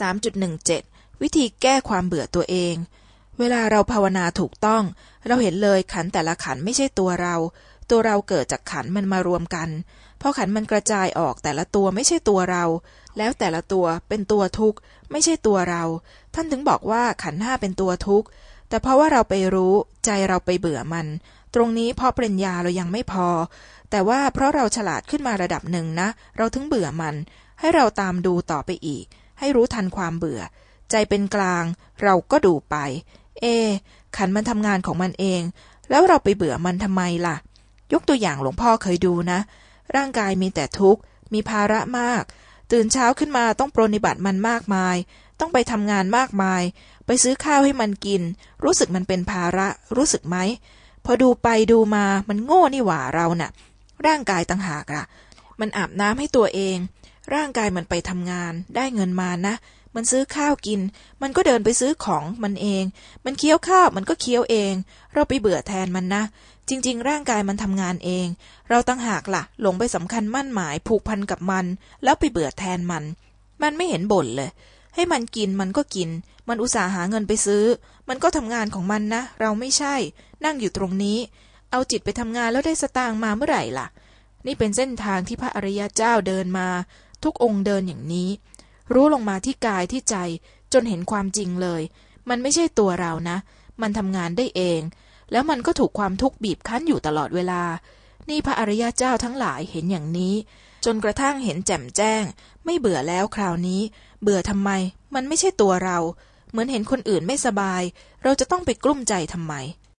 3.17 วิธีแก้ความเบื่อตัวเอง เวลาเราภาวนาถูกต้อง เราเห็นเลยขันแต่ละขันไม่ใช่ตัวเรา ตัวเราเกิดจากขันมันมารวมกันพอขันมันกระจายออกแต่ละตัวไม่ใช่ตัวเรา แล้วแต่ละตัวเป็นตัวทุกข์ ไม่ใช่ตัวเรา ท่านถึงบอกว่าขันห้าเป็นตัวทุกข์ แต่เพราะว่าเราไปรู้ใจเราไปเบื่อมัน ตรงนี้เพราะปริญญาเรายังไม่พอ แต่ว่าเพราะเราฉลาดขึ้นมาระดับหนึ่งนะ เราถึงเบื่อมัน ให้เราตามดูต่อไปอีก ให้รู้ทันความเบื่อ ใจเป็นกลางเราก็ดูไป เอ ขันมันทำงานของมันเอง แล้วเราไปเบื่อมันทำไมล่ะ ยกตัวอย่างหลวงพ่อเคยดูนะ ร่างกายมีแต่ทุกข์ มีภาระมาก ตื่นเช้าขึ้นมาต้องปรนิบัติมันมากมาย ต้องไปทำงานมากมาย ไปซื้อข้าวให้มันกิน รู้สึกมันเป็นภาระ รู้สึกไหม พอดูไปดูมา มันโง่นี่หว่าเราน่ะ ร่างกายต่างหากล่ะ มันอาบน้ำให้ตัวเอง ร่างกายมันไปทำงาน ได้เงินมานะ มันซื้อข้าวกิน มันก็เดินไปซื้อของมันเอง มันเคี้ยวข้าวมันก็เคี้ยวเอง เราไปเบื่อแทนมันนะ จริง ๆ ร่างกายมันทำงานเอง เราตั้งหากละ่ะ หลงไปสำคัญมั่นหมายผูกพันกับมัน แล้วไปเบื่อแทนมัน มันไม่เห็นบ่นเลย ให้มันกินมันก็กิน มันอุตส่าห์หาเงินไปซื้อ มันก็ทำงานของมันนะ เราไม่ใช่ นั่งอยู่ตรงนี้ เอาจิตไปทำงานแล้วได้สตางค์มาเมื่อไหร่ล่ะนี่เป็นเส้นทางที่พระอริยเจ้าเดินมา ทุกองค์เดินอย่างนี้ รู้ลงมาที่กายที่ใจจนเห็นความจริงเลย มันไม่ใช่ตัวเรานะ มันทำงานได้เอง แล้วมันก็ถูกความทุกข์บีบคั้นอยู่ตลอดเวลา นี่พระอริยเจ้าทั้งหลายเห็นอย่างนี้ จนกระทั่งเห็นแจ่มแจ้ง ไม่เบื่อแล้วคราวนี้ เบื่อทำไม มันไม่ใช่ตัวเรา เหมือนเห็นคนอื่นไม่สบาย เราจะต้องไปกลุ้มใจทำไม